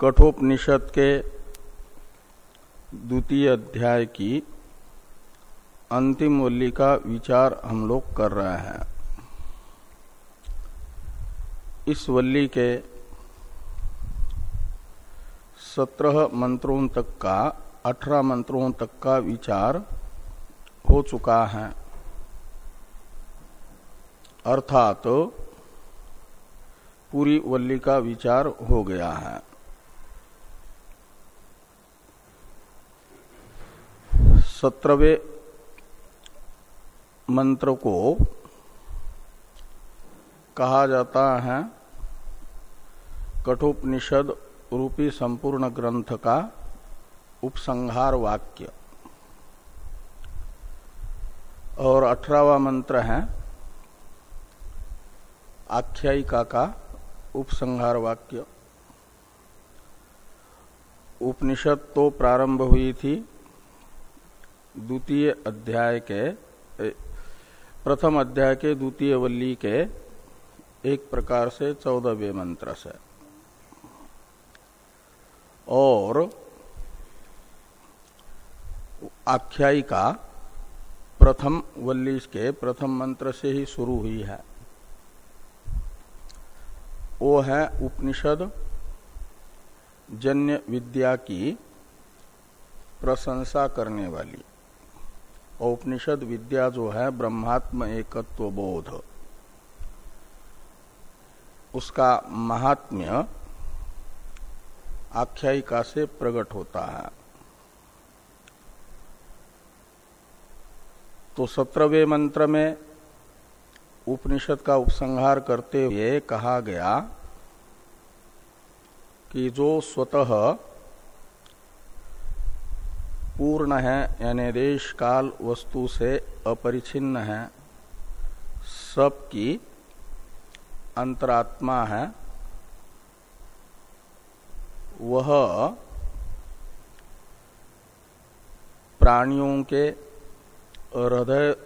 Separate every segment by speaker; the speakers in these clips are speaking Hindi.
Speaker 1: कठोपनिषद के द्वितीय अध्याय की अंतिम वल्ली का विचार हम लोग कर रहे हैं। इस वल्ली के सत्रह मंत्रों तक का, अठारह मंत्रों तक का विचार हो चुका है। अर्थात तो पूरी वल्ली का विचार हो गया है। सत्रहवे मंत्र को कहा जाता है, कठोपनिषद रूपी संपूर्ण ग्रंथ का उपसंहार वाक्य। और अठारहवा मंत्र है, आख्यायिका का उपसंहार वाक्य। उपनिषद तो प्रारंभ हुई थी द्वितीय अध्याय के प्रथम अध्याय के, द्वितीय वल्ली के एक प्रकार से चौदहवें मंत्र से। और आख्यायिका प्रथम वल्ली के प्रथम मंत्र से ही शुरू हुई है। वो है उपनिषद, जन्य विद्या की प्रशंसा करने वाली। औपनिषद विद्या जो है, ब्रह्मात्म एकत्व बोध। उसका महात्म्य आख्यायिका से प्रकट होता है। तो सत्रहवें मंत्र में उपनिषद का उपसंहार करते हुए कहा गया कि जो स्वतः पूर्ण है, यानी देश काल वस्तु से अपरिचिन्न है। सबकी अंतरात्मा है। वह प्राणियों के हृदय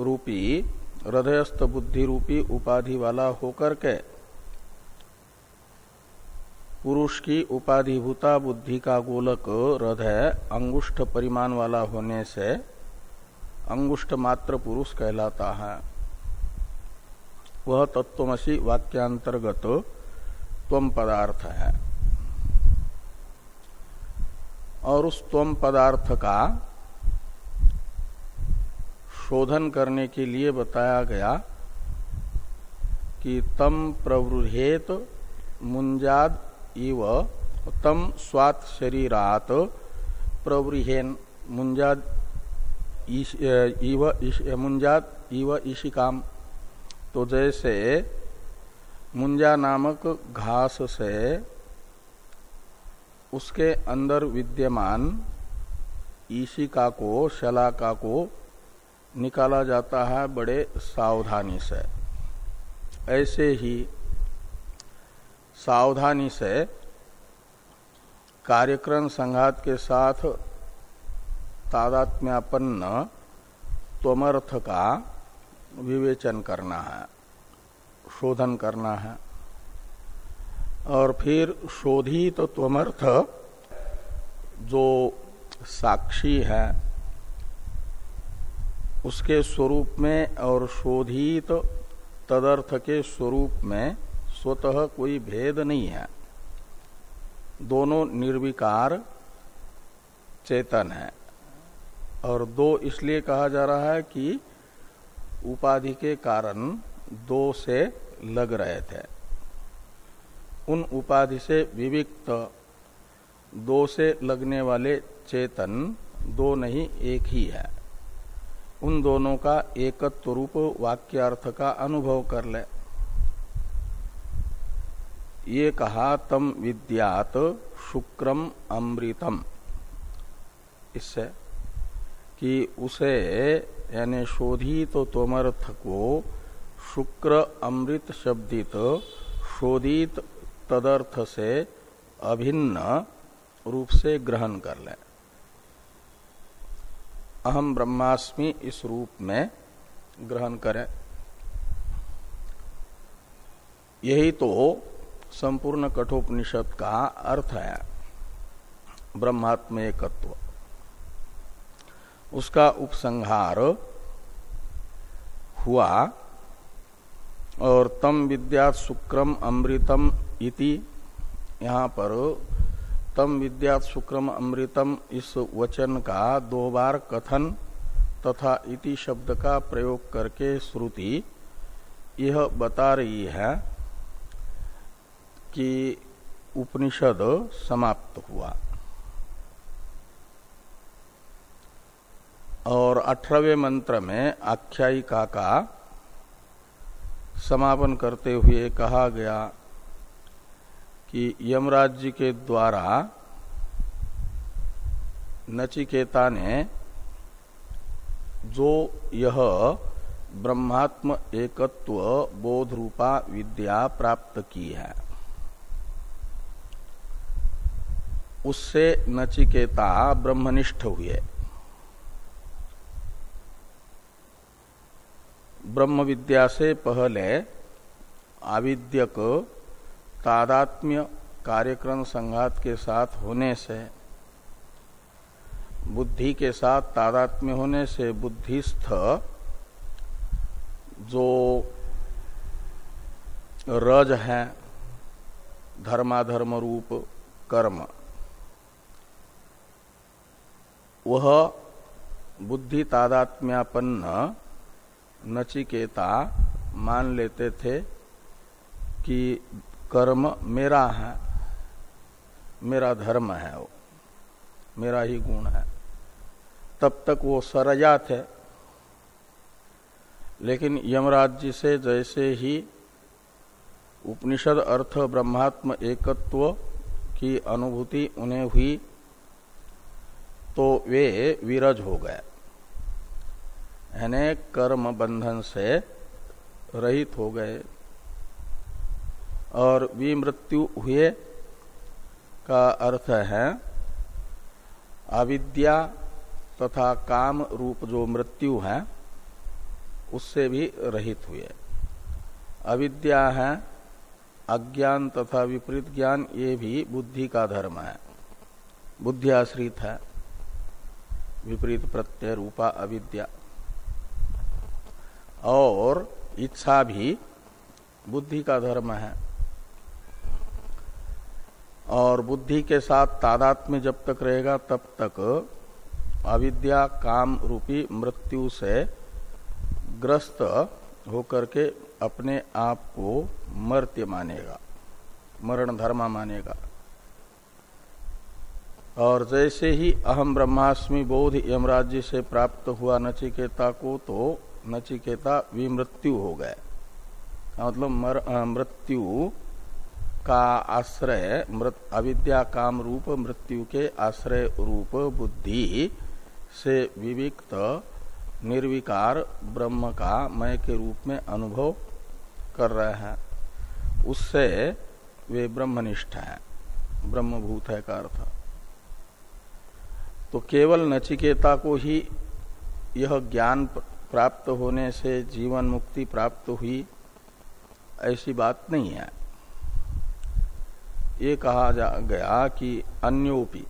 Speaker 1: रूपी, हृदयस्थ बुद्धि रूपी उपाधि वाला होकर के पुरुष की उपाधिभूता बुद्धि का गोलक हृदय अंगुष्ठ परिमाण वाला होने से अंगुष्ठ मात्र पुरुष कहलाता है। वह तत्वमसी वाक्यांतर्गत त्वम पदार्थ है। और उस त्वम पदार्थ का शोधन करने के लिए बताया गया कि तम प्रवृहेत मुंजाद इव तम स्वात शरीरात प्रवृहेन मुंजाद इव मुंजाद इव ईशिकाम। तो जैसे मुंजा नामक घास से उसके अंदर विद्यमान ईशिका को, शलाका को निकाला जाता है बड़े सावधानी से। ऐसे ही सावधानी से कार्यक्रम संघात के साथ तादात्म्यापन्न त्वमर्थ का विवेचन करना है, शोधन करना है। और फिर शोधित तो जो साक्षी है, उसके स्वरूप में और शोधित तदर्थ के स्वरूप में स्वतः कोई भेद नहीं है। दोनों निर्विकार चेतन है। और दो इसलिए कहा जा रहा है कि उपाधि के कारण दो से लग रहे थे। उन उपाधि से विविक्त, दो से लगने वाले चेतन दो नहीं, एक ही है। उन दोनों का एकत्व रूप वाक्यार्थ का अनुभव कर ले। ये कहा, तम विद्यात शुक्रम अमृतम। इससे कि उसे, यानी शोधित तो तोमर्थ को शुक्र अमृत शब्दित, शोधित तदर्थ से अभिन्न रूप से ग्रहण कर लें। अहम ब्रह्मास्मि इस रूप में ग्रहण करें। यही तो संपूर्ण कठोपनिषद का अर्थ है ब्रह्मात्म एकत्व। उसका उपसंहार हुआ और तम विद्या शुक्रम अमृतम इति। यहाँ पर तम विद्या शुक्रम अमृतम इस वचन का दो बार कथन तथा इति शब्द का प्रयोग करके श्रुति यह बता रही है कि उपनिषद समाप्त हुआ। और अठारहवें मंत्र में आख्यायिका का समापन करते हुए कहा गया कि यमराज के द्वारा नचिकेता ने जो यह ब्रह्मात्म एकत्व बोध रूपा विद्या प्राप्त की है। उससे नचिकेता ब्रह्मनिष्ठ हुए। ब्रह्म विद्या से पहले आविद्यक तादात्म्य कार्यक्रम संघात के साथ होने से, बुद्धि के साथ तादात्म्य होने से बुद्धिस्थ जो रज है धर्माधर्म रूप कर्म वह बुद्धि तादात्म्यापन्न नचिकेता मान लेते थे कि कर्म मेरा है, मेरा धर्म है वो, मेरा ही गुण है। तब तक वो सरजा थे। लेकिन यमराज जी से जैसे ही उपनिषद अर्थ ब्रह्मात्म एकत्व की अनुभूति उन्हें हुई तो वे विरज हो गए। यानी कर्म बंधन से रहित हो गए और विमृत्यु हुए का अर्थ है, अविद्या तथा काम रूप जो मृत्यु है, उससे भी रहित हुए। अविद्या है, अज्ञान तथा विपरीत ज्ञान, ये भी बुद्धि का धर्म है। बुद्धि आश्रित है। विपरीत प्रत्यय रूपा अविद्या। और इच्छा भी बुद्धि का धर्म है। और बुद्धि के साथ तादात्म्य जब तक रहेगा, तब तक अविद्या काम रूपी मृत्यु से ग्रस्त होकर के अपने आप को मर्त्य मानेगा, मरण धर्मा मानेगा। और जैसे ही अहम ब्रह्मास्मि बोध यमराज्य से प्राप्त हुआ नचिकेता को तो नचिकेता विमृत्यु हो गए। मतलब? मृत्यु का आश्रय, मृत, अविद्या काम रूप, मृत्यु के आश्रय रूप बुद्धि से विविक्त, निर्विकार ब्रह्म का मय के रूप में अनुभव कर रहे हैं। उससे वे ब्रह्मनिष्ठ है। ब्रह्मभूत है का अर्थ। तो केवल नचिकेता को ही यह ज्ञान प्राप्त होने से जीवन मुक्ति प्राप्त हुई, ऐसी बात नहीं है। ये कहा जा, गया कि अन्योपी।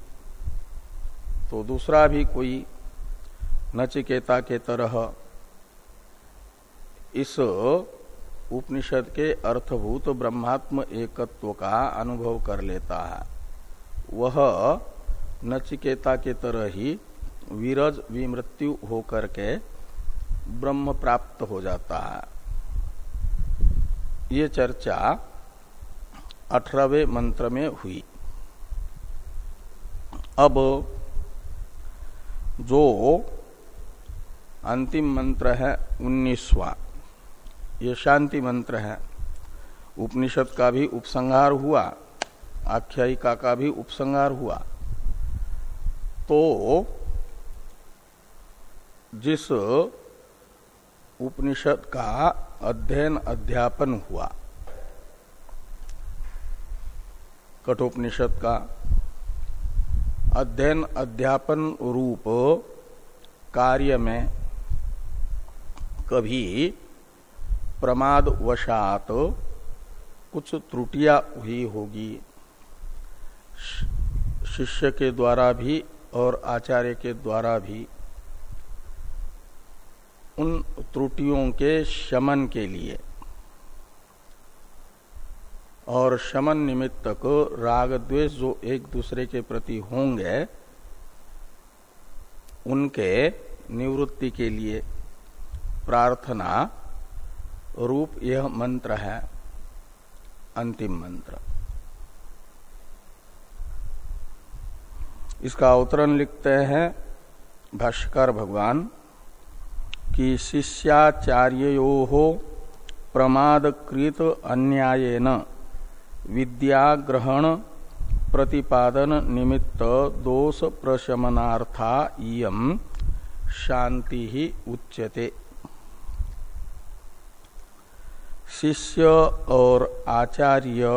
Speaker 1: तो दूसरा भी कोई नचिकेता के तरह इस उपनिषद के अर्थभूत ब्रह्मात्म एकत्व का अनुभव कर लेता है। वह नचिकेता के तरह ही वीरज विमृत्यु होकर के ब्रह्म प्राप्त हो जाता है। ये चर्चा अठारहवें मंत्र में हुई। अब जो अंतिम मंत्र है उन्नीसवा, ये शांति मंत्र है। उपनिषद का भी उपसंहार हुआ, आख्यायिका का भी उपसंहार हुआ। तो जिस उपनिषद का अध्ययन अध्यापन हुआ, कठोपनिषद का अध्ययन अध्यापन रूप कार्य में कभी प्रमाद वशात कुछ त्रुटियाँ हुई होगी। शिष्य के द्वारा भी और आचार्य के द्वारा भी उन त्रुटियों के शमन के लिए और शमन निमित्त को राग द्वेष जो एक दूसरे के प्रति होंगे, उनके निवृत्ति के लिए प्रार्थना रूप यह मंत्र है, अंतिम मंत्र। इसका अवतरण लिखते हैं भाष्कर भगवान कि शिष्याचार्यो प्रमादकृत अन्यायन विद्याग्रहण प्रतिपादन निमित्त दोष प्रशमनार्था शांति ही उच्यते। शिष्य और आचार्य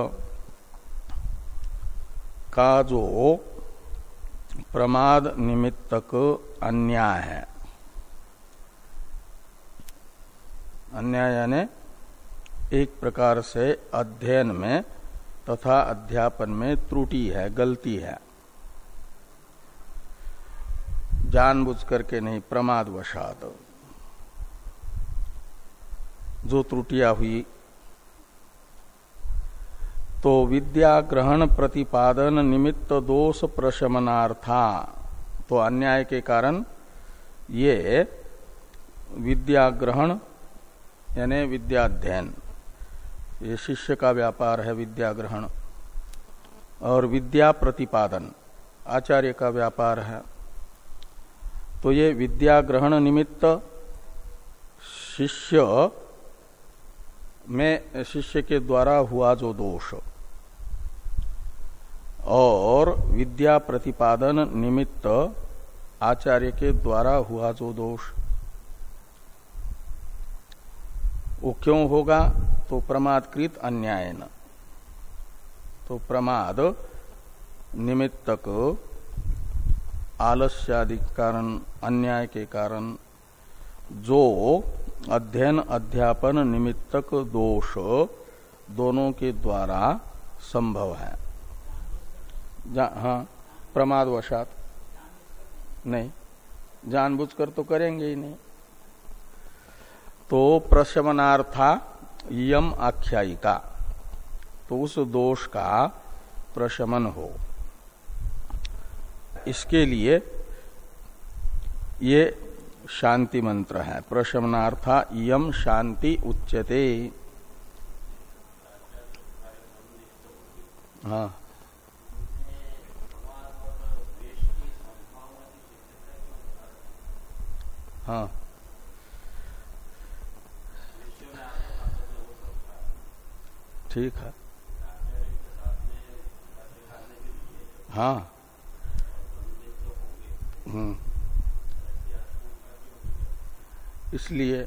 Speaker 1: का जो प्रमाद निमित्तक अन्याय है। अन्याय यानी एक प्रकार से अध्ययन में तथा अध्यापन में त्रुटि है, गलती है। जानबूझ करके नहीं प्रमाद वशात जो त्रुटियाँ हुई तो विद्या ग्रहण प्रतिपादन निमित्त दोष प्रशमनार्था। तो अन्याय के कारण ये विद्या ग्रहण यानी विद्याध्ययन। ये शिष्य का व्यापार है विद्या ग्रहण और विद्या प्रतिपादन, आचार्य का व्यापार है। तो ये विद्या ग्रहण निमित्त शिष्य में, शिष्य के द्वारा हुआ जो दोष। और विद्या प्रतिपादन निमित्त आचार्य के द्वारा हुआ जो दोष। वो क्यों होगा? तो प्रमादकृत अन्याय न तो प्रमाद निमित्तक आलस्यादि कारण अन्याय के कारण जो अध्ययन, अध्यापन निमित्तक दोष दोनों के द्वारा संभव है। हाँ प्रमाद वशात नहीं, जानबूझकर तो करेंगे ही नहीं। तो प्रशमनार्था यम आख्यायिका। तो उस दोष का प्रशमन हो। इसके लिए ये शांति मंत्र है। प्रशमनार्था यम शांति उच्यते। हाँ। हाँ। ठीक है। हाँ। हम्म। इसलिए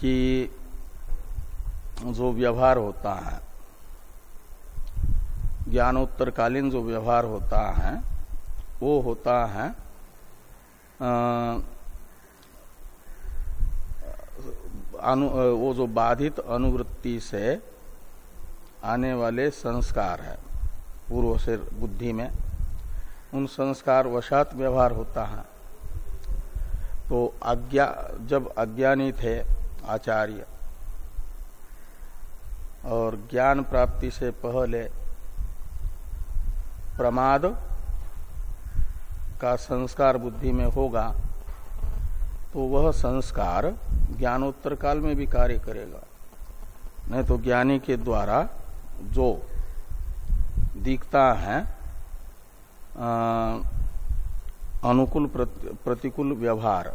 Speaker 1: कि जो व्यवहार होता है, ज्ञानोत्तरकालीन जो व्यवहार होता है, वो होता है अनु वो जो बाधित अनुवृत्ति से आने वाले संस्कार है, पूर्व से बुद्धि में, उन संस्कार वशात व्यवहार होता है। तो अज्ञा जब अज्ञानी थे, आचार्य, और ज्ञान प्राप्ति से पहले प्रमाद का संस्कार बुद्धि में होगा तो वह संस्कार ज्ञानोत्तर काल में भी कार्य करेगा। नहीं तो ज्ञानी के द्वारा जो दिखता है अनुकूल प्रतिकूल व्यवहार,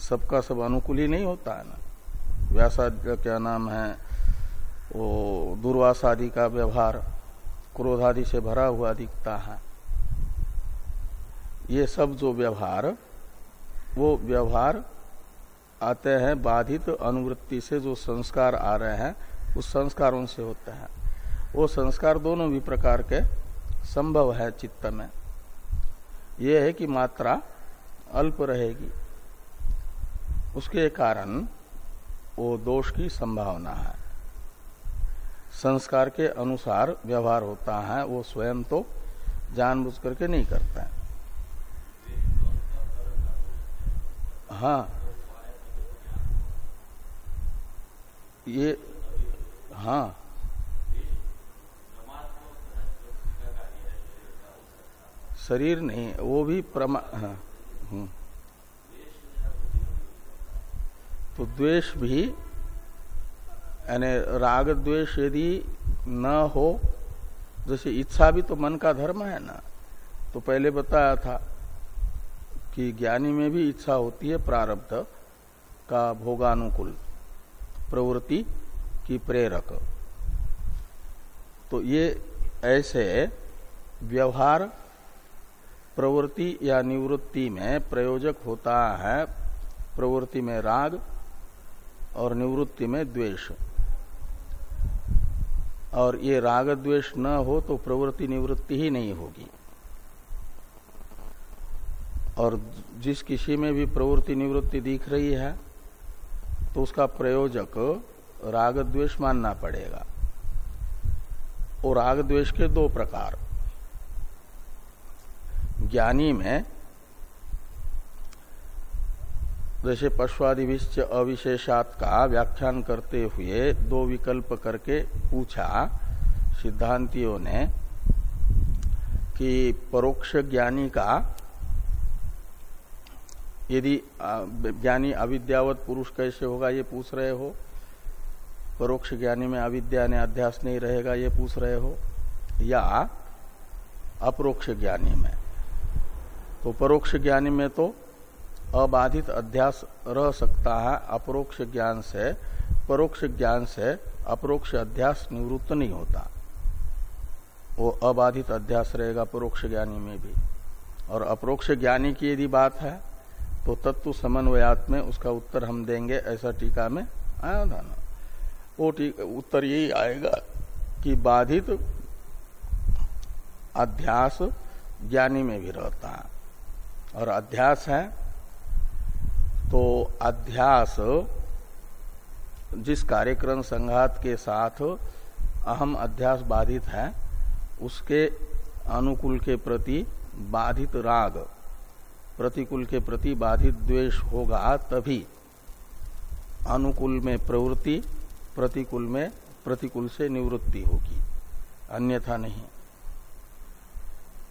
Speaker 1: सबका सब अनुकूल ही नहीं होता है ना। व्यासा क्या नाम है, वो दुर्वासादि का व्यवहार क्रोधादि से भरा हुआ दिखता है। ये सब जो व्यवहार, वो व्यवहार आते हैं बाधित अनुवृत्ति से जो संस्कार आ रहे हैं, उस संस्कारों से होते हैं। वो संस्कार दोनों भी प्रकार के संभव है चित्त में। ये है कि मात्रा अल्प रहेगी। उसके कारण वो दोष की संभावना है। संस्कार के अनुसार व्यवहार होता है, वो स्वयं तो जानबूझ करके नहीं करता है। हाँ ये हाँ शरीर नहीं वो भी प्रमा हाँ, हम्म। तो द्वेष भी यानी राग द्वेष यदि न हो जैसे इच्छा भी तो मन का धर्म है ना तो पहले बताया था कि ज्ञानी में भी इच्छा होती है प्रारब्ध का भोगानुकूल, प्रवृत्ति की प्रेरक। तो ये ऐसे व्यवहार, प्रवृत्ति या निवृत्ति में प्रयोजक होता है, प्रवृत्ति में राग और निवृत्ति में द्वेष। और ये राग द्वेष न हो तो प्रवृत्ति निवृत्ति ही नहीं होगी। और जिस किसी में भी प्रवृत्ति निवृत्ति दिख रही है तो उसका प्रयोजक राग द्वेष मानना पड़ेगा। और राग द्वेष के दो प्रकार। ज्ञानी में जैसे पश्वादिविश्च अविशेषात का व्याख्यान करते हुए दो विकल्प करके पूछा सिद्धांतियों ने कि परोक्ष ज्ञानी का यदि ज्ञानी अविद्यावत पुरुष कैसे होगा, ये पूछ रहे हो? परोक्ष ज्ञानी में अविद्या ने अध्यास नहीं रहेगा, ये पूछ रहे हो? या अपरोक्ष ज्ञानी में? तो परोक्ष ज्ञानी में तो अबाधित अध्यास रह सकता है, अपरोक्ष ज्ञान से, परोक्ष ज्ञान से अपरोक्ष अध्यास निवृत्त नहीं होता। वो अबाधित अध्यास रहेगा परोक्ष ज्ञानी में भी। और अपरोक्ष ज्ञानी की यदि बात है तो तत्व समन्वयात में उसका उत्तर हम देंगे ऐसा टीका में आया था ना। वो उत्तर यही आएगा कि बाधित अध्यास ज्ञानी में भी रहता है। और अध्यास है तो अध्यास जिस कार्यक्रम संघात के साथ अहम अध्यास बाधित है, उसके अनुकूल के प्रति बाधित राग प्रतिकूल के प्रति बाधित द्वेष होगा, तभी अनुकूल में प्रवृत्ति, प्रतिकूल में प्रतिकूल से निवृत्ति होगी। अन्यथा नहीं।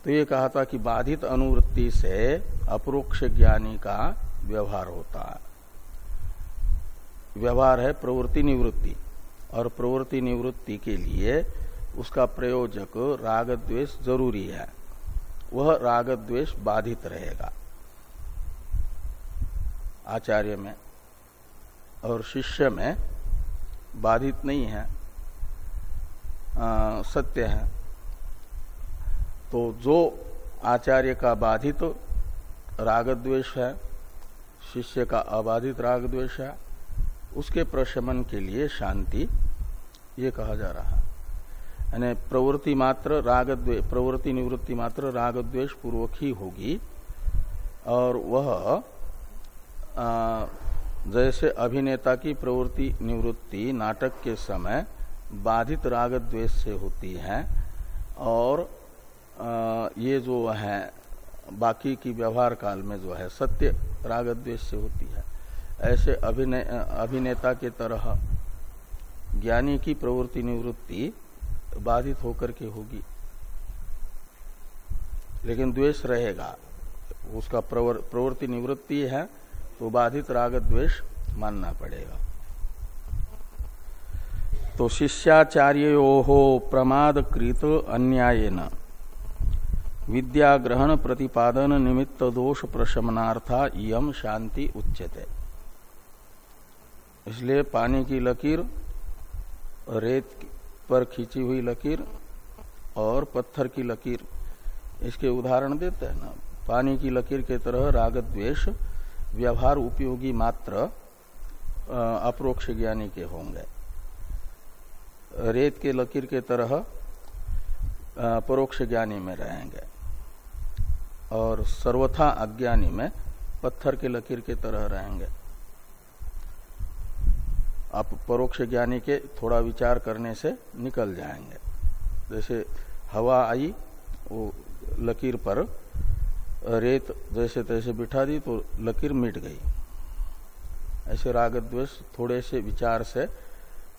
Speaker 1: तो ये कहा था कि बाधित अनुवृत्ति से अप्रोक्ष ज्ञानी का व्यवहार होता है। व्यवहार है प्रवृत्ति निवृत्ति, और प्रवृत्ति निवृत्ति के लिए उसका प्रयोजक राग द्वेष ज़रूरी है। वह राग द्वेष बाधित रहेगा। आचार्य में और शिष्य में बाधित नहीं है आ, सत्य है। तो जो आचार्य का बाधित राग द्वेष है शिष्य का अबाधित राग द्वेष है उसके प्रशमन के लिए शांति ये कहा जा रहा है। यानी प्रवृत्ति मात्र राग प्रवृत्ति निवृत्ति मात्र राग द्वेष पूर्वक ही होगी और वह जैसे अभिनेता की प्रवृत्ति निवृत्ति नाटक के समय बाधित राग द्वेष से होती है और ये जो है बाकी की व्यवहार काल में जो है सत्य राग द्वेष से होती है। ऐसे अभिने, अभिनेता के तरह ज्ञानी की प्रवृत्ति निवृत्ति बाधित होकर के होगी। लेकिन द्वेष रहेगा उसका प्रवृत्ति निवृत्ति है तो बाधित राग द्वेष मानना पड़ेगा। तो शिष्याचार्य हो प्रमाद कृत अन्याय न विद्या ग्रहण प्रतिपादन निमित्त दोष प्रशमनार्था यम शांति उच्चते इसलिए पानी की लकीर, रेत पर खींची हुई लकीर और पत्थर की लकीर, इसके उदाहरण देते हैं ना। पानी की लकीर के तरह राग द्वेष व्यवहार उपयोगी मात्र अप्रोक्ष ज्ञानी के होंगे। रेत के लकीर के तरह परोक्ष ज्ञानी में रहेंगे। और सर्वथा अज्ञानी में पत्थर के लकीर के तरह रहेंगे। आप परोक्ष ज्ञानी के थोड़ा विचार करने से निकल जाएँगे। जैसे हवा आई, वो लकीर पर रेत जैसे तैसे बिठा दी तो लकीर मिट गई। ऐसे राग द्वेष थोड़े से विचार से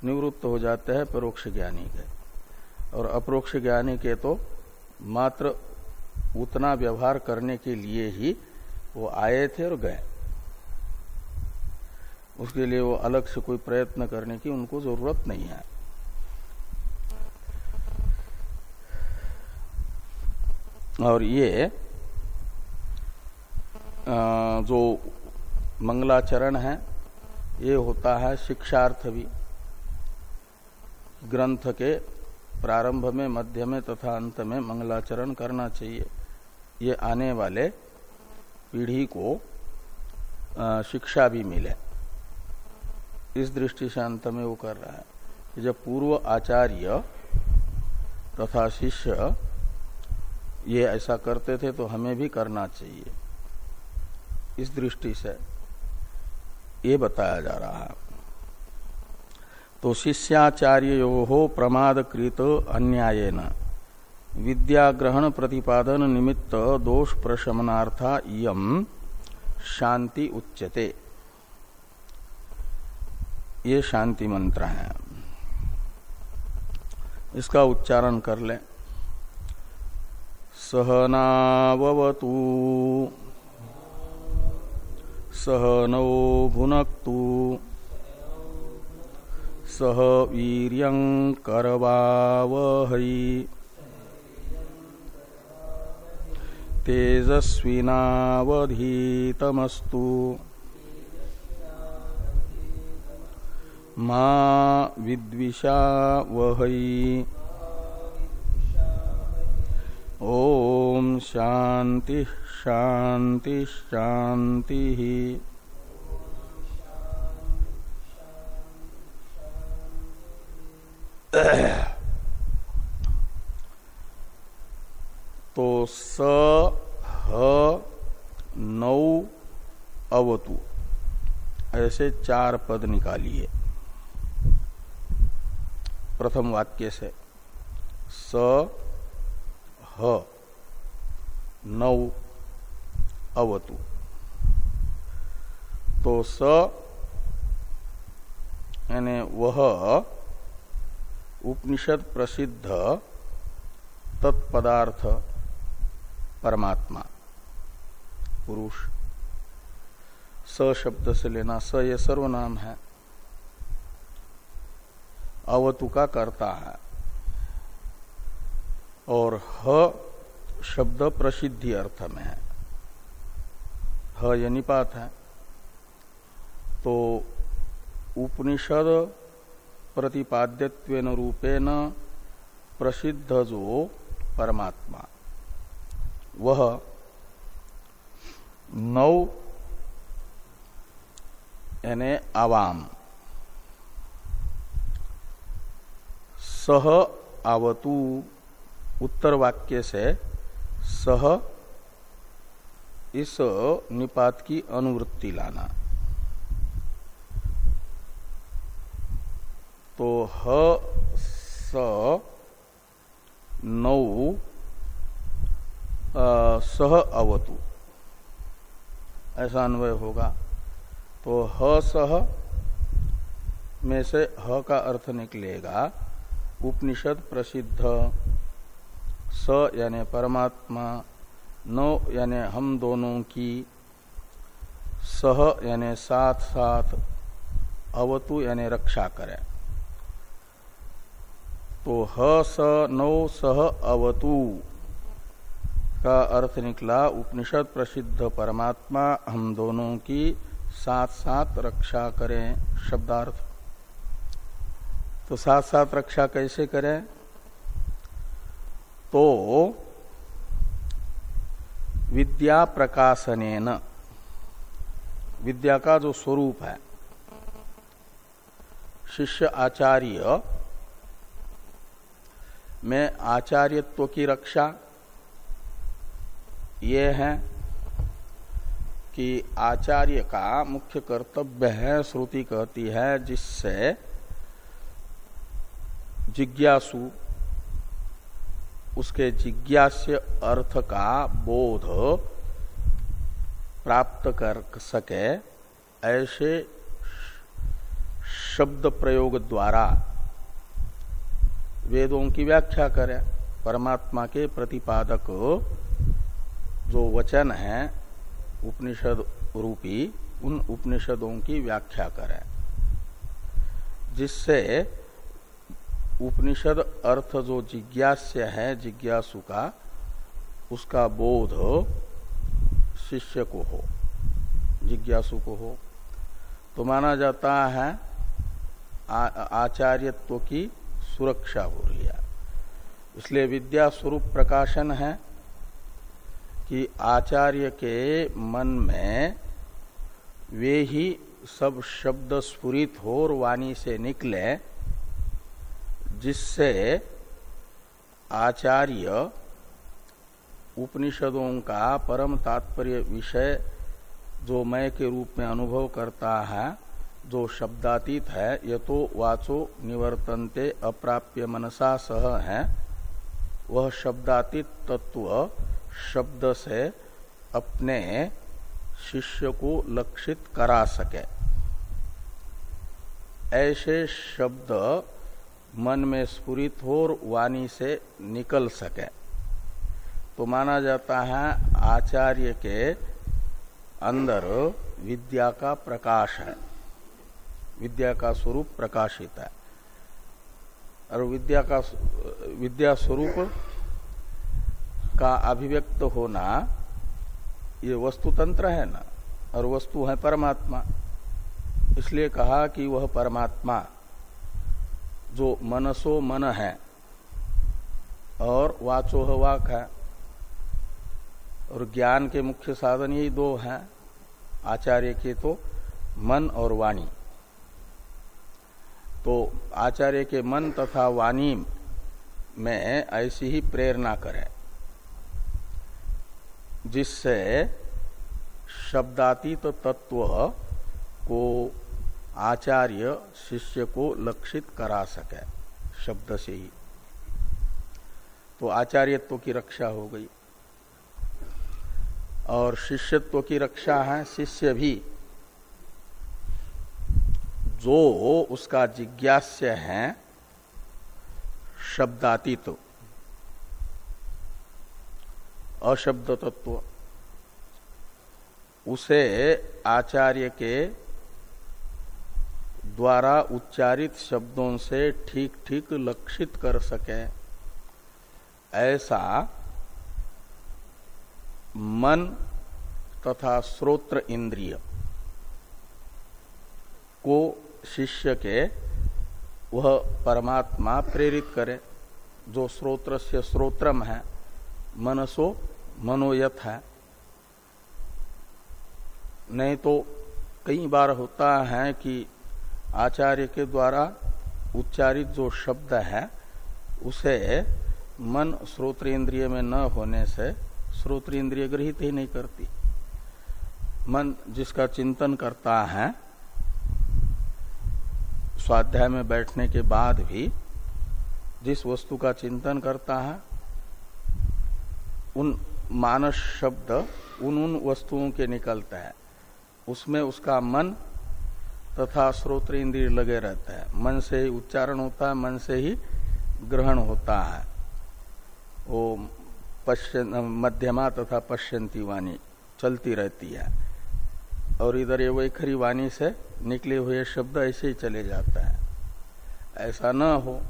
Speaker 1: निवृत्त हो जाते हैं परोक्ष ज्ञानी के। और अप्रोक्ष ज्ञानी के तो मात्र उतना व्यवहार करने के लिए ही वो आए थे और गए। उसके लिए वो अलग से कोई प्रयत्न करने की उनको ज़रूरत नहीं है। और ये जो मंगलाचरण है, ये होता है शिक्षार्थ भी। ग्रंथ के प्रारंभ में, मध्य में तथा अंत में मंगलाचरण करना चाहिए। ये आने वाले पीढ़ी को शिक्षा भी मिले। इस दृष्टि से अंत में वो कर रहा है कि जब पूर्व आचार्य तथा शिष्य ये ऐसा करते थे तो हमें भी करना चाहिए। इस दृष्टि से ये बताया जा रहा है। तो शिष्याचार्य हो प्रमादकृत अन्याय न विद्या ग्रहण प्रतिपादन निमित्त दोष प्रशमनार्था यम शांति उच्यते। ये शांति मंत्र है। इसका उच्चारण कर ले। सहनावतु सहनौ भुनक्तु। सह वीर्यंकरवावहै तेजस्विनावधीतमस्तु। मा विद्विषा वहै ओम शांति शांति शांति ही तो स, ह, नौ, अवतु। ऐसे चार पद निकालिए। प्रथम वाक्य से। स, ह, नौ अवतु। तो स यानी वह उपनिषद प्रसिद्ध तत्पदार्थ परमात्मा, पुरुष। स शब्द से लेना स ये सर्वनाम है। अवतु का करता है। और ह शब्द प्रसिद्धि अर्थ में है। ह ये निपात है। तो उपनिषद प्रतिपाद्यत्व रूपेण प्रसिद्ध जो परमात्मा। वह नौ यानी आवाम। सह आवतु उत्तर वाक्य से सह इस निपात की अनुवृत्ति लाना। तो ह, स, नौ सह अवतु। ऐसा अन्वय होगा। तो ह सह में से ह का अर्थ निकलेगा, उपनिषद प्रसिद्ध। स यानी परमात्मा नौ, यानी हम दोनों की सह, यानी साथ साथ अवतु, यानी रक्षा करें। तो ह, स, नौ, सह, अवतु का अर्थ निकला उपनिषद प्रसिद्ध परमात्मा, हम दोनों की साथ साथ रक्षा करें, शब्दार्थ। तो साथ साथ रक्षा कैसे करें? तो विद्या प्रकाशन विद्या का जो स्वरूप है। शिष्य आचार्य, में आचार्यत्व की रक्षा, ये है कि आचार्य का मुख्य कर्तव्य है, श्रुति कहती है, जिससे जिज्ञासु उसके जिज्ञास्य अर्थ का बोध प्राप्त कर सके, ऐसे शब्द प्रयोग द्वारा वेदों की व्याख्या करें। परमात्मा के प्रतिपादक जो वचन है, उपनिषद रूपी, उन उपनिषदों की व्याख्या करें, जिससे उपनिषद अर्थ जो जिज्ञास्य है, जिज्ञासु का, उसका बोध शिष्य को हो, जिज्ञासु को हो। तो माना जाता है आचार्यत्व की सुरक्षा हो रही है। इसलिए विद्या स्वरूप प्रकाशन है कि आचार्य के मन में वे ही सब शब्द स्फुरित हो और वाणी से निकले जिससे आचार्य उपनिषदों का परम तात्पर्य विषय जो मय के रूप में अनुभव करता है, जो शब्दातीत है, ये तो वाचो निवर्तनते अप्राप्य मनसा सह है। वह शब्दातीत तत्व शब्द से अपने शिष्य को लक्षित करा सके। ऐसे शब्द मन में स्फुरित हो और वाणी से निकल सके। तो माना जाता है, आचार्य के अंदर विद्या का प्रकाश है। विद्या का स्वरूप प्रकाशित है। और विद्या का विद्या स्वरूप का अभिव्यक्त होना, ये वस्तु तंत्र है ना? और वस्तु है परमात्मा। इसलिए कहा कि वह परमात्मा जो मनसो मन है और वाचो वाक है और ज्ञान के मुख्य साधन यही दो हैं, आचार्य के तो मन और वाणी। तो आचार्य के मन तथा वाणी में ऐसी ही प्रेरणा करें, जिससे शब्दातीत तत्व को आचार्य शिष्य को लक्षित करा सके, शब्द से ही। तो आचार्यत्व की रक्षा हो गई। और शिष्यत्व की रक्षा है, शिष्य भी जो उसका जिज्ञास्य है, शब्दातीत अशब्द तत्व उसे आचार्य के द्वारा उच्चारित शब्दों से ठीक ठीक लक्षित कर सके। ऐसा मन तथा श्रोत्र इंद्रिय को शिष्य के वह परमात्मा प्रेरित करे, जो स्रोत्र से स्रोत्रम है, मनसो मनोयत है। नहीं तो कई बार होता है कि आचार्य के द्वारा उच्चारित जो शब्द है, उसे मन श्रोत्र इंद्रिय में न होने से श्रोत्र इंद्रिय ग्रहित ही नहीं करती। मन जिसका चिंतन करता है, स्वाध्याय में बैठने के बाद भी जिस वस्तु का चिंतन करता है, उन मानस शब्द उन उन वस्तुओं के निकलता है। उसमें उसका मन तथा स्रोत्र इंद्रिय लगे रहते हैं। मन से ही उच्चारण होता है, मन से ही ग्रहण होता है। वो पश्य मध्यमा तथा पश्यंती वाणी चलती रहती है। और इधर ये वैखरी वाणी से निकले हुए शब्द ऐसे ही चले जाता है। ऐसा न हो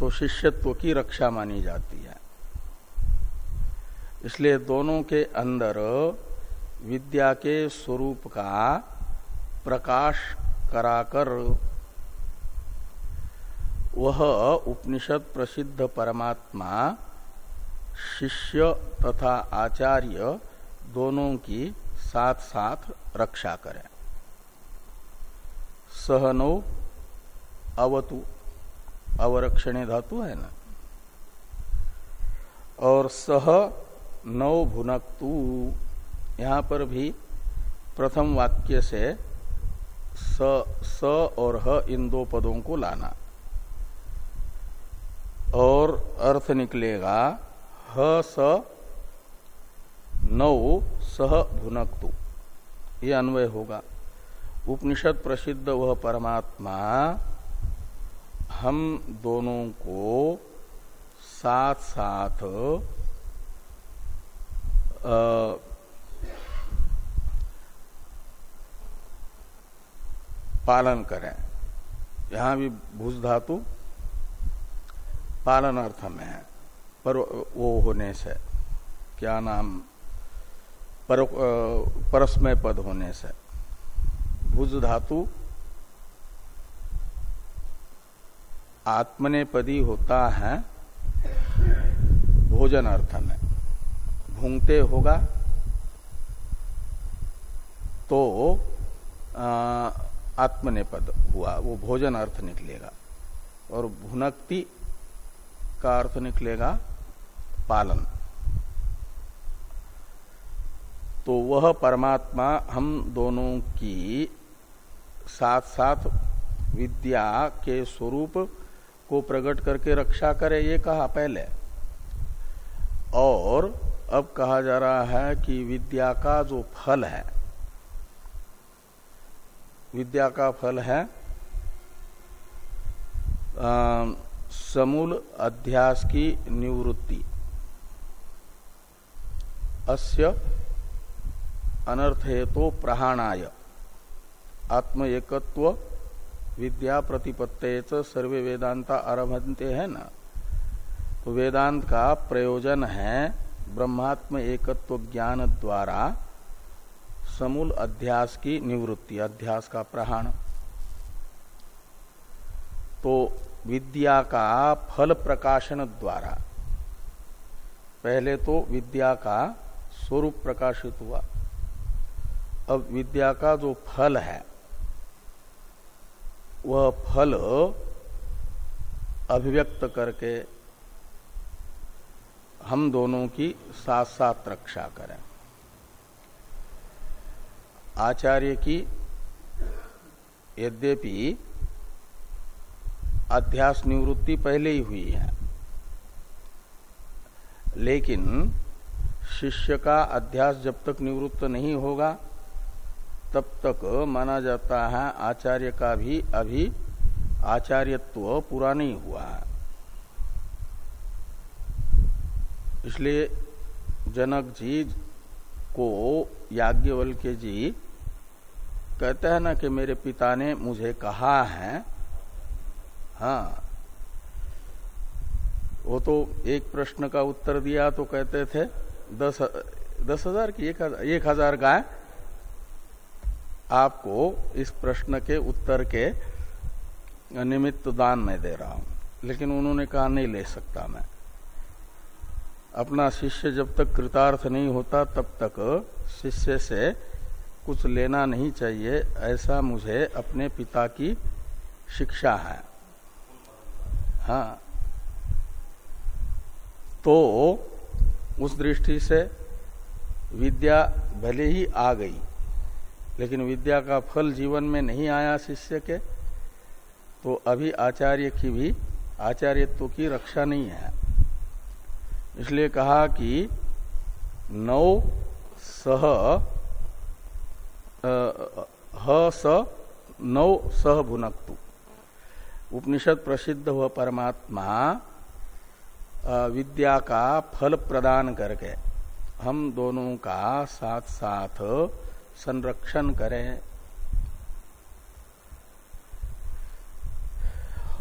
Speaker 1: तो शिष्यत्व की रक्षा मानी जाती है। इसलिए दोनों के अंदर विद्या के स्वरूप का प्रकाश कराकर वह उपनिषद प्रसिद्ध परमात्मा, शिष्य तथा आचार्य दोनों की साथ साथ रक्षा करें। सहनो अवतु, अवरक्षणे धातु है ना? और सह नौ भुनकतु, यहाँ पर भी प्रथम वाक्य से स स और ह इन दो पदों को लाना। और अर्थ निकलेगा, ह, स, नौ, सह, भुनक्तु। ये अन्वय होगा। उपनिषद प्रसिद्ध वह परमात्मा, हम दोनों को साथ साथ पालन करें। यहाँ भी भूज धातु पालन अर्थ में है। पर वो होने से क्या नाम? पर, परस्मय पद होने से भुज धातु आत्मनेपदी होता है भोजन अर्थ में। भूंगते होगा तो आत्मनेपद हुआ, वो भोजन अर्थ निकलेगा। और भुनक्ति का अर्थ निकलेगा पालन। तो वह परमात्मा हम दोनों की साथ साथ विद्या के स्वरूप को प्रकट करके रक्षा करे, ये कहा पहले। और अब कहा जा रहा है कि विद्या का जो फल है विद्या का फल है। आ, समूल अध्यास की निवृत्ति। अस्य अनर्थ है तो प्रहाणाय। आत्म एकत्व विद्या प्रतिपत्ते सर्वे वेदांता आरभते है ना? तो वेदांत का प्रयोजन है ब्रह्मात्म एकत्व ज्ञान द्वारा समूल अध्यास की निवृत्ति, अध्यास का प्रहाण। तो विद्या का फल प्रकाशन द्वारा, पहले तो विद्या का स्वरूप प्रकाशित हुआ। अब विद्या का जो फल है, वह फल अभिव्यक्त करके हम दोनों की साथ साथ रक्षा करें। आचार्य की यद्यपि अध्यास निवृत्ति पहले ही हुई है, लेकिन शिष्य का अध्यास जब तक निवृत्त नहीं होगा, तब तक माना जाता है आचार्य का भी अभी आचार्यत्व पूरा नहीं हुआ है। इसलिए जनक जी को याज्ञवल्क्य जी कहते हैं ना कि मेरे पिता ने मुझे कहा है हाँ वो तो एक प्रश्न का उत्तर दिया तो कहते थे दस दस हज़ार की एक हज़ार, एक हज़ार आपको इस प्रश्न के उत्तर के निमित्त दान में दे रहा हूँ लेकिन उन्होंने कहा नहीं ले सकता मैं। अपना शिष्य जब तक कृतार्थ नहीं होता तब तक शिष्य से कुछ लेना नहीं चाहिए, ऐसा मुझे अपने पिता की शिक्षा है। हाँ। तो उस दृष्टि से विद्या भले ही आ गई, लेकिन विद्या का फल जीवन में नहीं आया शिष्य के तो अभी आचार्य की भी, आचार्यत्व की रक्षा नहीं है। इसलिए कहा कि नौ सह ह, स, नौ, सह भुनक्तु। उपनिषद प्रसिद्ध हुआ परमात्मा विद्या का फल प्रदान करके हम दोनों का साथ साथ संरक्षण करें।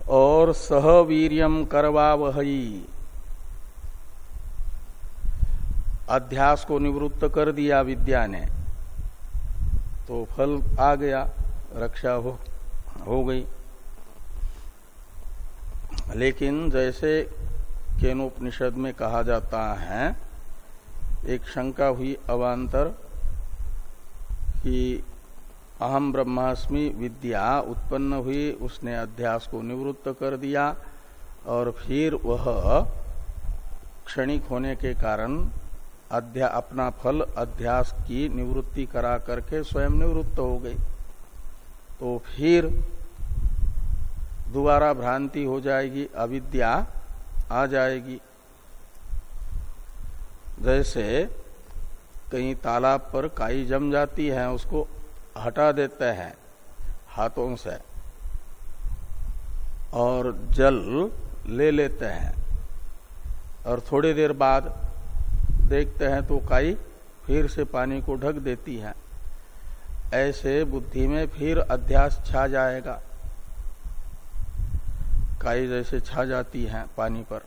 Speaker 1: और सहवीरियम करवा वही अध्यास को निवृत्त कर दिया विद्या ने। तो फल आ गया, रक्षा हो हो गई। लेकिन जैसे केनोपनिषद में कहा जाता है, एक शंका हुई अवान्तर कि अहम ब्रह्मास्मि विद्या उत्पन्न हुई, उसने अध्यास को निवृत्त कर दिया और फिर वह क्षणिक होने के कारण अध्या, अपना फल अध्यास की निवृत्ति करा करके स्वयं निवृत्त हो गई। तो फिर दोबारा भ्रांति हो जाएगी, अविद्या आ जाएगी। जैसे कहीं तालाब पर काई जम जाती है, उसको हटा देते हैं हाथों से और जल ले लेते हैं। और थोड़ी देर बाद देखते हैं तो काई फिर से पानी को ढक देती है। ऐसे बुद्धि में फिर अध्यास छा जाएगा। काई जैसे छा जाती है पानी पर।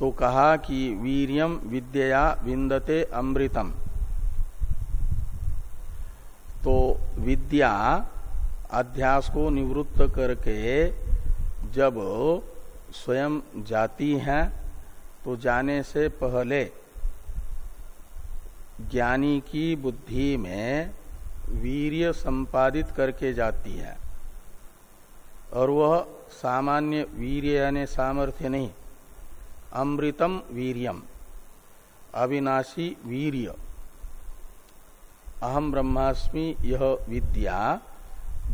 Speaker 1: तो कहा कि वीरियम विद्या विंदते अमृतम। तो विद्या अध्यास को निवृत्त करके जब स्वयं जाती है तो जाने से पहले ज्ञानी की बुद्धि में वीर्य संपादित करके जाती है। और वह सामान्य वीर्य यानी सामर्थ्य नहीं, अमृतम वीरियम, अविनाशी वीर्य। अहम ब्रह्मास्मि यह विद्या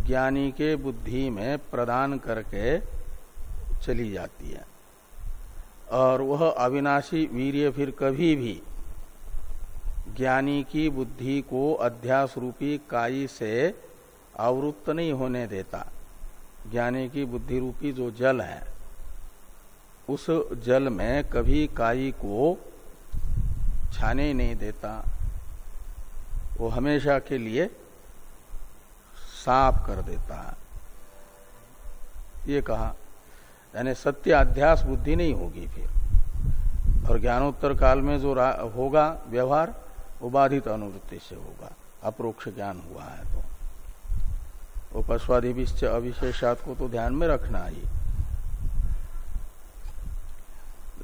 Speaker 1: ज्ञानी के बुद्धि में प्रदान करके चली जाती है। और वह अविनाशी वीर्य फिर कभी भी ज्ञानी की बुद्धि को अध्यास रूपी काई से आवृत्त नहीं होने देता। ज्ञानी की बुद्धि रूपी जो जल है, उस जल में कभी काई को छाने नहीं देता। वो हमेशा के लिए साफ़ कर देता है। ये कहा यानी सत्य, अध्यास, बुद्धि नहीं होगी फिर। और ज्ञानोत्तर काल में जो होगा व्यवहार, वो बाधित अनुवृत्ति से होगा। अप्रोक्ष ज्ञान हुआ है तो। वो पश्वाधिविश्च अविशेषात को तो ध्यान में रखना ही।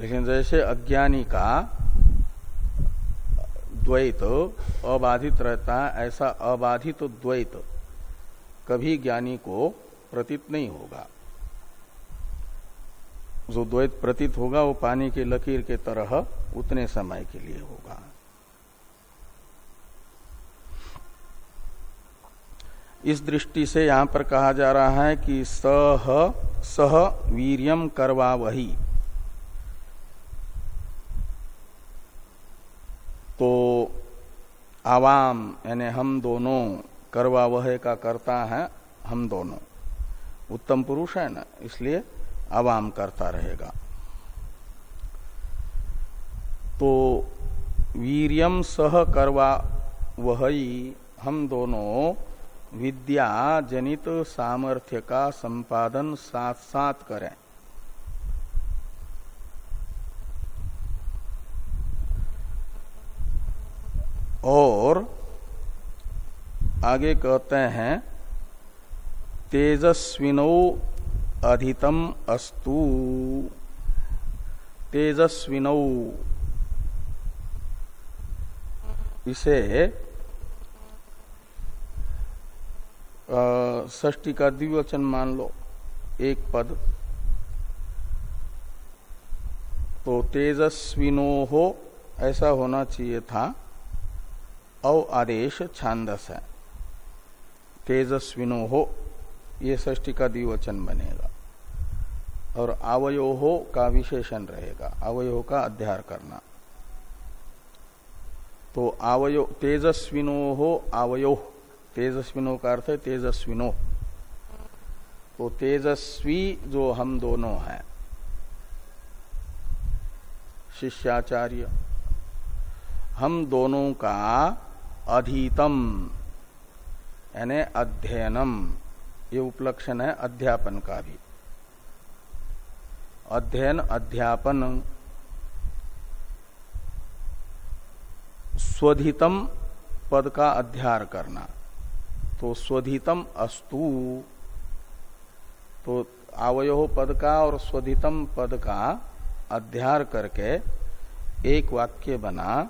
Speaker 1: लेकिन जैसे अज्ञानी का द्वैत अबाधित रहता है, ऐसा अबाधित द्वैत कभी ज्ञानी को प्रतीत नहीं होगा। जो द्वैत प्रतीत होगा, वो पानी की लकीर के तरह उतने समय के लिए होगा। इस दृष्टि से यहाँ पर कहा जा रहा है कि सह सह वीरियम करवा वही। तो आवाम, यानी हम दोनों, करवा वह का करता है, हम दोनों। उत्तम पुरुष है ना, इसलिए आवाम करता रहेगा। तो वीरियम सह करवा वही हम दोनों विद्या जनित सामर्थ्य का संपादन साथ साथ करें। और आगे कहते हैं, तेजस्विनो अधितम अस्तु। तेजस्विनो। इसे ष्टी का द्विवचन मान लो, एक पद। तो तेजस्विनो हो ऐसा होना चाहिए था। अव आदेश छांदस है। तेजस्विनो हो ये ष्टी का द्विवचन बनेगा। और अवयो हो का विशेषण रहेगा। अवयो का अध्यार करना। तो आवयो तेजस्विनो हो आवयो तेजस्विनो का अर्थ है तेजस्विनो। तो तेजस्वी जो हम दोनों हैं, शिष्याचार्य, हम दोनों का अधीतम, यानी अध्ययनम। ये उपलक्षण है अध्यापन का भी। अध्ययन, अध्यापन, स्वधितम पद का अध्यार करना। तो स्वधितम अस्तु तो अवयो पद का और स्वधितम पद का अध्यार करके एक वाक्य बना,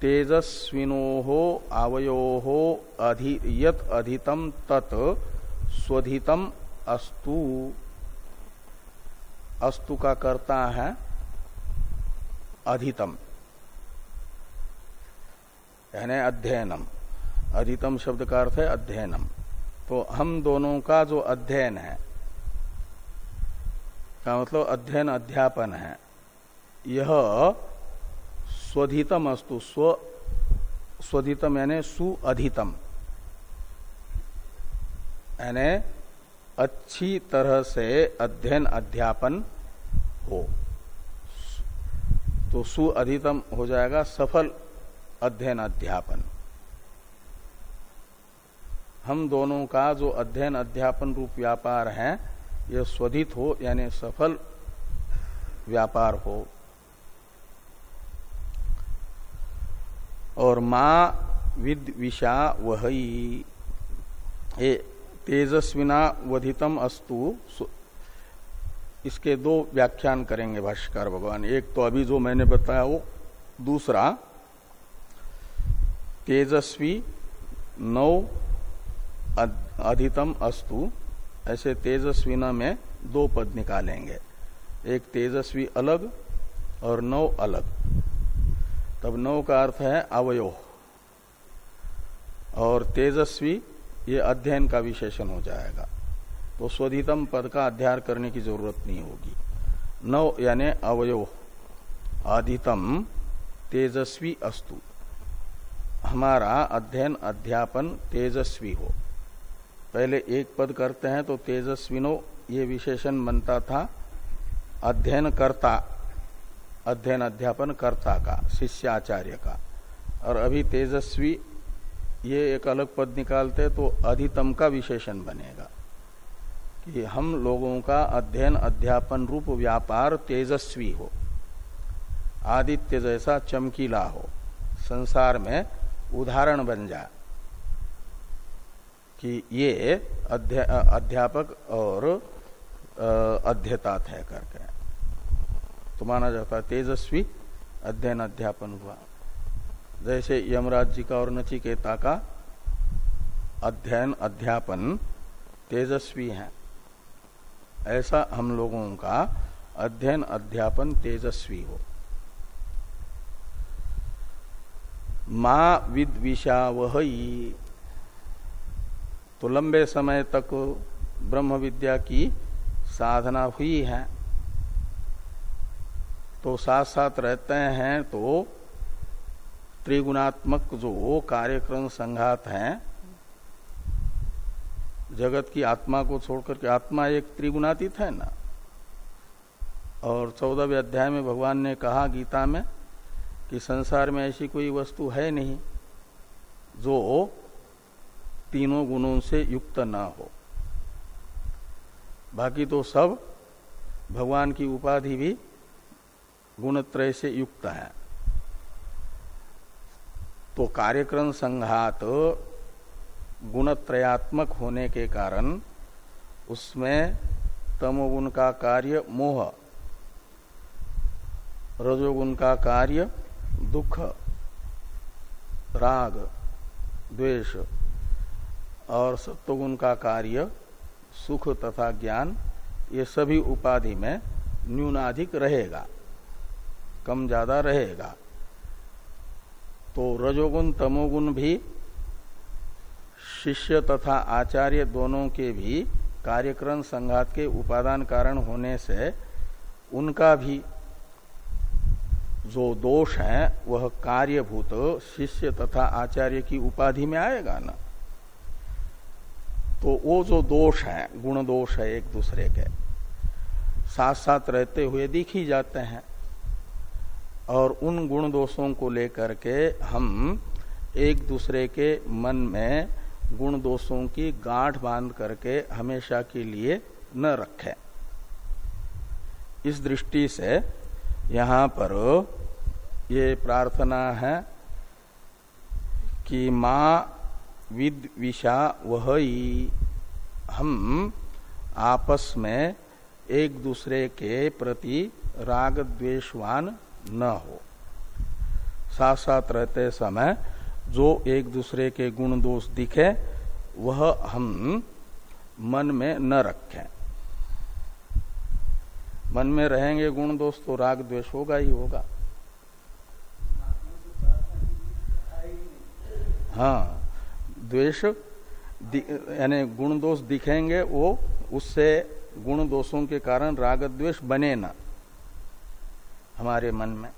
Speaker 1: तेजस्विनो, आवयो अधि, यत अधितम तत् स्वधितम अस्तु। अस्तु का करता है अधितम। यानी अध्ययनम। अधितम शब्द का अर्थ है अध्ययनम। तो हम दोनों का जो अध्ययन है, का मतलब अध्ययन अध्यापन है, यह स्वधितम अस्तु, स्व स्वधितम यानी सुअधितम। यानी अच्छी तरह से अध्ययन, अध्यापन हो। तो सुअधितम हो जाएगा सफल अध्ययन, अध्यापन। हम दोनों का जो अध्ययन, अध्यापन रूप व्यापार है, यह स्वधित हो, यानी सफल व्यापार हो। और माँ विद विषा वही तेजस्विना वधितम अस्तु। इसके दो व्याख्यान करेंगे भाष्यकार भगवान। एक तो अभी जो मैंने बताया वो दूसरा, तेजस्वी नौ अधितम अस्तु। ऐसे तेजस्विना में दो पद निकालेंगे। एक तेजस्वी अलग और नौ अलग। तब नौ का अर्थ है अवयो और तेजस्वी ये अध्ययन का विशेषण हो जाएगा। तो स्वधितम पद का अध्ययन करने की ज़रूरत नहीं होगी। नव यानी अवयो। अधितम तेजस्वी अस्तु। हमारा अध्ययन, अध्यापन तेजस्वी हो। पहले एक पद करते हैं तो तेजस्विनो ये विशेषण बनता था। अध्ययन करता, अध्ययन, अध्यापन कर्ता का, शिष्याचार्य का। और अभी तेजस्वी ये एक अलग पद निकालते तो अधितम का विशेषण बनेगा कि हम लोगों का अध्ययन अध्यापन रूप व्यापार तेजस्वी हो आदित्य जैसा चमकीला हो संसार में उदाहरण बन जाए कि ये अध्या, अध्यापक और अध्यता है। करके तो माना जाता तेजस्वी अध्ययन अध्यापन हुआ। जैसे यमराज जी का और नचिकेता का अध्ययन, अध्यापन तेजस्वी है। ऐसा हम लोगों का अध्ययन, अध्यापन तेजस्वी हो। माँ विद्विषा वही तो लंबे समय तक ब्रह्म विद्या की साधना हुई है। तो साथ साथ रहते हैं तो त्रिगुणात्मक जो कार्यक्रम संघात हैं, जगत की आत्मा को छोड़कर के आत्मा एक त्रिगुणातीत है ना? और चौदहवें अध्याय में भगवान ने कहा गीता में कि संसार में ऐसी कोई वस्तु है नहीं जो तीनों गुणों से युक्त ना हो। बाकी तो सब भगवान की उपाधि भी गुणत्रय से युक्त है। तो कार्यक्रम संघात गुणत्रयात्मक होने के कारण उसमें तमोगुण का कार्य मोह, रजोगुण का कार्य दुख, राग, द्वेष और सत्वगुण का कार्य सुख तथा ज्ञान, ये सभी उपाधि में न्यूनाधिक रहेगा, कम ज़्यादा रहेगा। तो रजोगुण, तमोगुण भी शिष्य तथा आचार्य दोनों के भी कार्यक्रम संघात के उपादान कारण होने से उनका भी जो दोष है, वह कार्यभूत शिष्य तथा आचार्य की उपाधि में आएगा ना। तो वो जो दोष है, गुण दोष है एक दूसरे के साथ साथ रहते हुए दिख ही जाते हैं। और उन गुण दोषों को लेकर के हम एक दूसरे के मन में गुण दोषों की गांठ बाँध करके हमेशा के लिए न रखें। इस दृष्टि से यहाँ पर ये प्रार्थना है कि माँ विद विषा वह। हम आपस में एक दूसरे के प्रति राग द्वेषवान न हो। साथ साथ रहते समय जो एक दूसरे के गुण दोष दिखे, वह हम मन में न रखें। मन में रहेंगे गुण दोष तो राग द्वेष होगा ही होगा। हाँ द्वेष यानी गुण दोष दिखेंगे वो, उससे गुण दोषों के कारण राग द्वेष बने ना। हमारे मन में।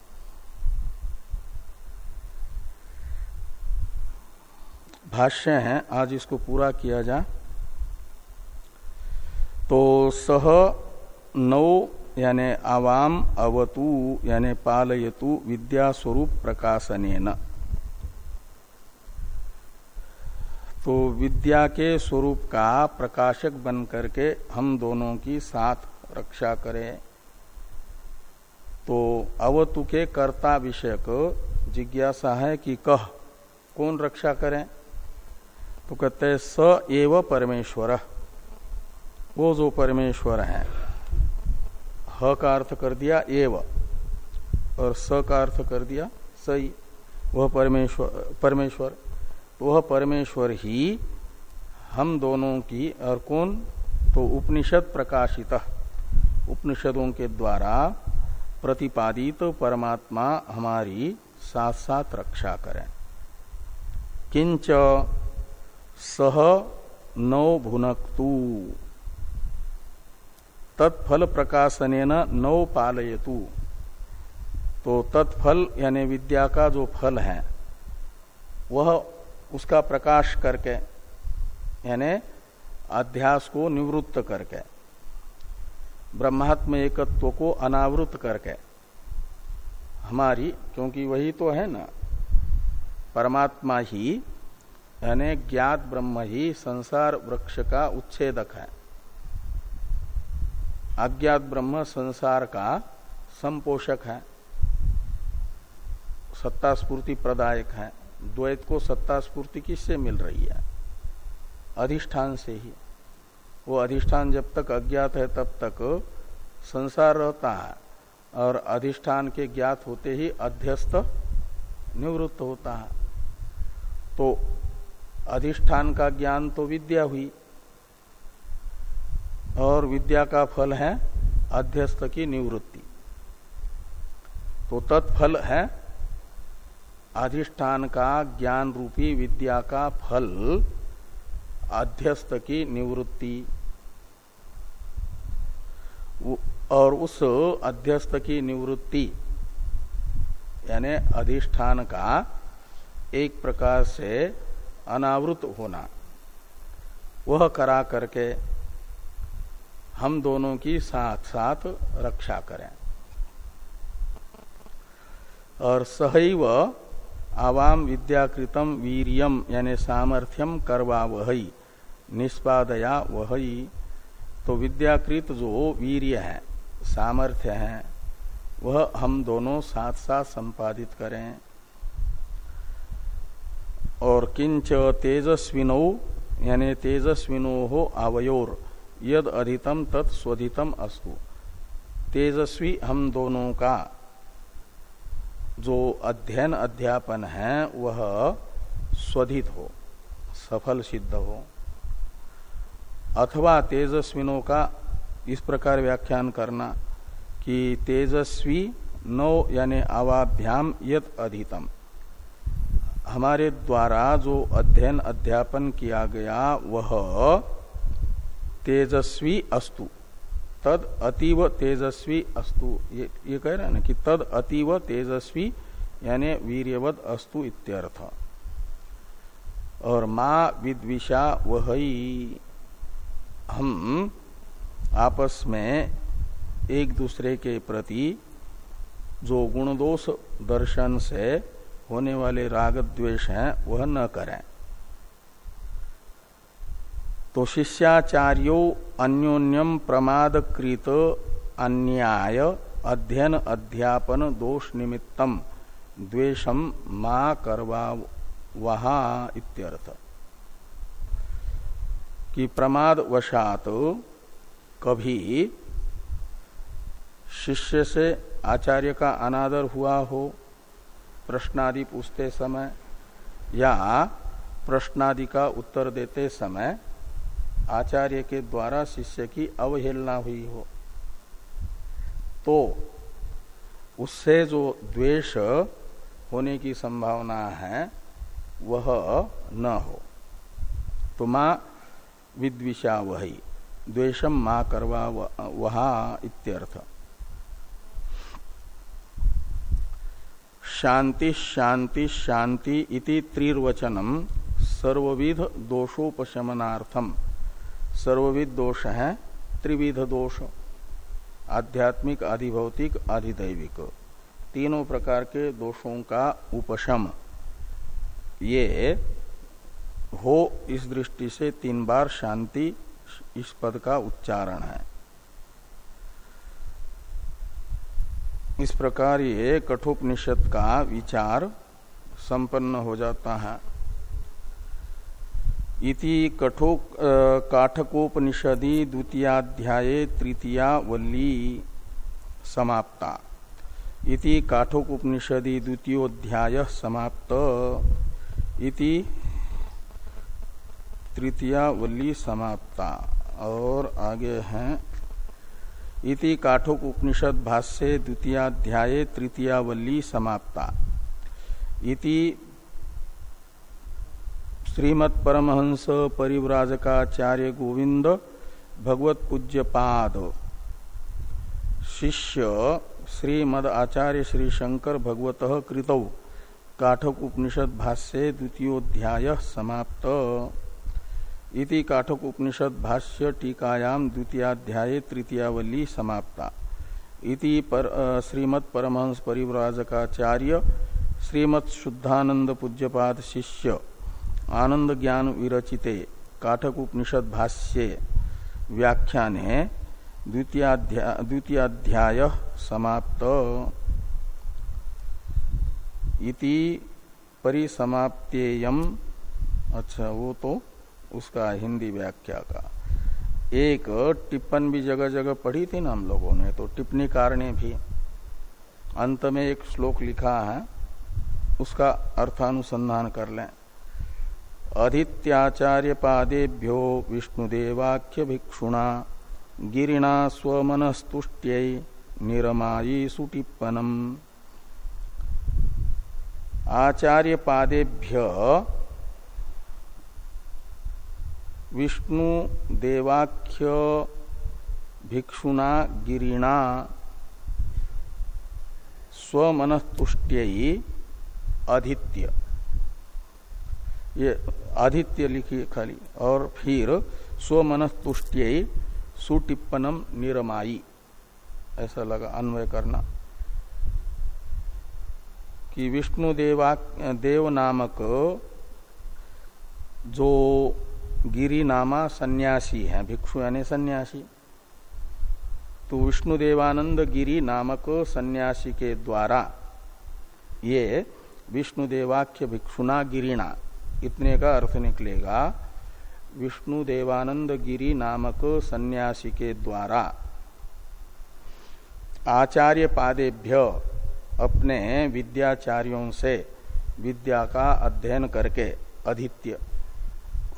Speaker 1: भाष्य है, आज इसको पूरा किया जा तो सह नौ, यानि आवाम अवतु, यानि पालयतु विद्या स्वरूप प्रकाशन तो विद्या के स्वरूप का प्रकाशक बन करके हम दोनों की साथ रक्षा करें। तो अवतु के कर्ता विषयक जिज्ञासा है कि कह, कौन रक्षा करें? तो कहते हैं, स एव परमेश्वर। वो जो परमेश्वर है, ह का अर्थ कर दिया, एव। और स का अर्थ कर दिया सही वह परमेश्वर परमेश्वर। वह परमेश्वर ही हम दोनों की, और कौन? तो उपनिषद प्रकाशित। उपनिषदों के द्वारा प्रतिपादित परमात्मा हमारी साथ साथ रक्षा करें। किंच सह नौ भुनक्तु। तत्फल प्रकाशन नौ पालयतु। तो तत्फल यानी विद्या का जो फल है, वह उसका प्रकाश करके, यानी अध्यास को निवृत्त करके ब्रह्मात्म एकत्व को अनावृत करके। हमारी, क्योंकि वही तो है ना, परमात्मा ही, यानी ज्ञात ब्रह्म ही संसार वृक्ष का उच्छेदक है। अज्ञात ब्रह्म संसार का संपोषक है। सत्ता स्पूर्ति प्रदायक है। द्वैत को सत्ता स्पूर्ति किससे मिल रही है? अधिष्ठान से ही। वो अधिष्ठान जब तक अज्ञात है तब तक संसार रहता है और अधिष्ठान के ज्ञात होते ही अध्यस्त निवृत्त होता है। तो अधिष्ठान का ज्ञान तो विद्या हुई और विद्या का फल है अध्यस्त की निवृत्ति। तो तत्फल है अधिष्ठान का ज्ञान रूपी विद्या का फल। अध्यस्त की निवृत्ति। और उस अध्यस्त की निवृत्ति, यानी अधिष्ठान का एक प्रकार से अनावृत होना, वह करा करके हम दोनों की साथ साथ रक्षा करें। और सहैव आवाम विद्याकृतम वीरियम, यानी सामर्थ्यम करवा वही निष्पादया वही। तो विद्याकृत जो वीर्य है, सामर्थ्य है, वह हम दोनों साथ साथ संपादित करें। और किंच तेजस्विनो, यानी तेजस्विनो हो आवयोर यद अधितम तत्स्वधितम अस्तु। तेजस्वी हम दोनों का जो अध्ययन अध्यापन है, वह स्वधित हो, सफल सिद्ध हो। अथवा तेजस्विनों का इस प्रकार व्याख्यान करना कि तेजस्वी नौ यानी आवाभ्याम यद अधितम। हमारे द्वारा जो अध्ययन अध्यापन किया गया वह तेजस्वी अस्तु तद अतीव तेजस्वी अस्तु। ये, ये कह रहे हैं ना कि तद अतीव तेजस्वी यानी वीर्यवद अस्तु इत्यर्थ। और माँ विद्विषा वही। हम आपस में एक दूसरे के प्रति जो गुणदोष दर्शन से होने वाले राग द्वेष हैं, वह न करें। तो शिष्याचार्यो अन्योन्यम प्रमादकृत अन्याय अध्ययन अध्यापन दोष निमित्तम द्वेषम मा करवा वहा इत्यर्थ। कि प्रमाद वशात कभी शिष्य से आचार्य का अनादर हुआ हो, प्रश्नादि पूछते समय या प्रश्नादि का उत्तर देते समय आचार्य के द्वारा शिष्य की अवहेलना हुई हो। तो उससे जो द्वेष होने की संभावना है, वह न हो। तो माँ विद्विषा वही द्वेषम माँ करवा वहा इत्यर्थ। शांति शांति शांति इति त्रिर्वचनम सर्वविध दोषोपशमनार्थम सर्वविध दोष है त्रिविध दोष। आध्यात्मिक, आधिभौतिक, आधिदैविक। तीनों प्रकार के दोषों का उपशम। ये हो इस दृष्टि से तीन बार शांति इस पद का उच्चारण है। इस प्रकार ये कठोपनिषद का विचार संपन्न हो जाता है। इति कठो काठकोपनिषदि द्वितीयाध्याय तृतीया वल्ली समाप्ता। इति काठोपनिषदि द्वितीयोध्याय समाप्त। इति तृतीया वल्ली समाप्ता। और आगे हैं। इति काठोक उपनिषद भाष्य द्वितीयाध्याय तृतीयावल्ली समाप्ता। इति श्रीमत् परमहंस परिव्राजकाचार्य गोविंद भगवत पूज्य पाद शिष्य श्रीमद आचार्य श्री शंकर भगवत कृतौ। काठक उपनिषद भाष्य द्वितीयोध्याय समाप्त। इति काठक उपनिषद भाष्य टीकायाम द्वितीयाध्याय तृतीयावली समाप्ता। इति पर श्रीमत् परमहंस परिव्राजकाचार्य श्रीमत् शुद्धानंद पूज्यपाद शिष्य, आनंद ज्ञान विरचिते काठक उपनिषद भाष्ये व्याख्याने द्वितीयाध्याय समाप्त। इति परिसमाप्तेयम अच्छा वो तो उसका हिंदी व्याख्या का। एक टिप्पण भी जगह जगह पढ़ी थी ना हम लोगों ने तो टिप्पणी ने भी। अंत में एक श्लोक लिखा है, उसका अर्थानुसंधान कर लें। अधित्याचार्य पादेभ्यो विष्णुदेवाख्य भिक्षुणा, गिरिणा स्वमनस्तुष्ट्य निरमायी सुटिप्पनम। आचार्य पादेभ्य विष्णु देवाख्य भिक्षुना गिरिणा स्वमनस्तुष्ट्य आदित्य। ये आदित्य लिखिए खाली। और फिर स्वमनस्तुष्ट्य सुटिप्पनम निरमाई ऐसा लगा अन्वय करना। कि विष्णु देवा देव नामक जो गिरी नामा सन्यासी है, भिक्षु यानी सन्यासी। तो विष्णुदेवानंद गिरी नामक सन्यासी के द्वारा ये विष्णुदेवाख्य भिक्षुना गिरिणा, इतने का अर्थ निकलेगा, विष्णुदेवानंद गिरी नामक सन्यासी के द्वारा आचार्य पादेभ्य अपने विद्याचार्यों से विद्या का अध्ययन करके अधित्य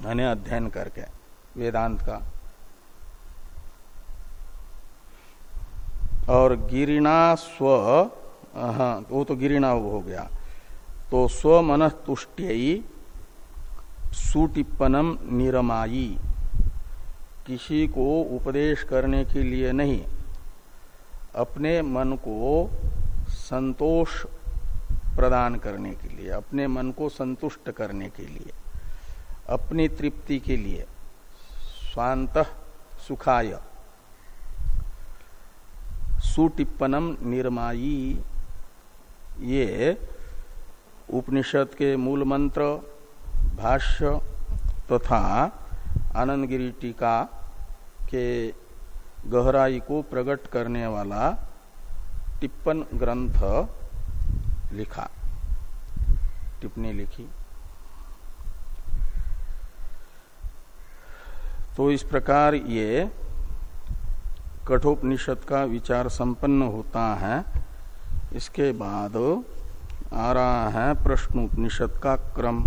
Speaker 1: यानी अध्ययन करके, वेदांत का। और गिरिणा स्व हाँ वो तो गिरिणा हो गया। तो स्व मन तुष्टि सुटिप्पनम निरमाई किसी को उपदेश करने के लिए नहीं, अपने मन को संतोष प्रदान करने के लिए, अपने मन को संतुष्ट करने के लिए। अपनी तृप्ति के लिए। स्वांत सुखाय। सुटिप्पनम निर्माई ये उपनिषद के मूल मंत्र, भाष्य तथा तो आनंदगिरी टीका के गहराई को प्रकट करने वाला टिप्पण ग्रंथ लिखा। टिप्पणी लिखी। तो इस प्रकार ये कठोपनिषद का विचार संपन्न होता है। इसके बाद आ रहा है प्रश्नोपनिषद का क्रम।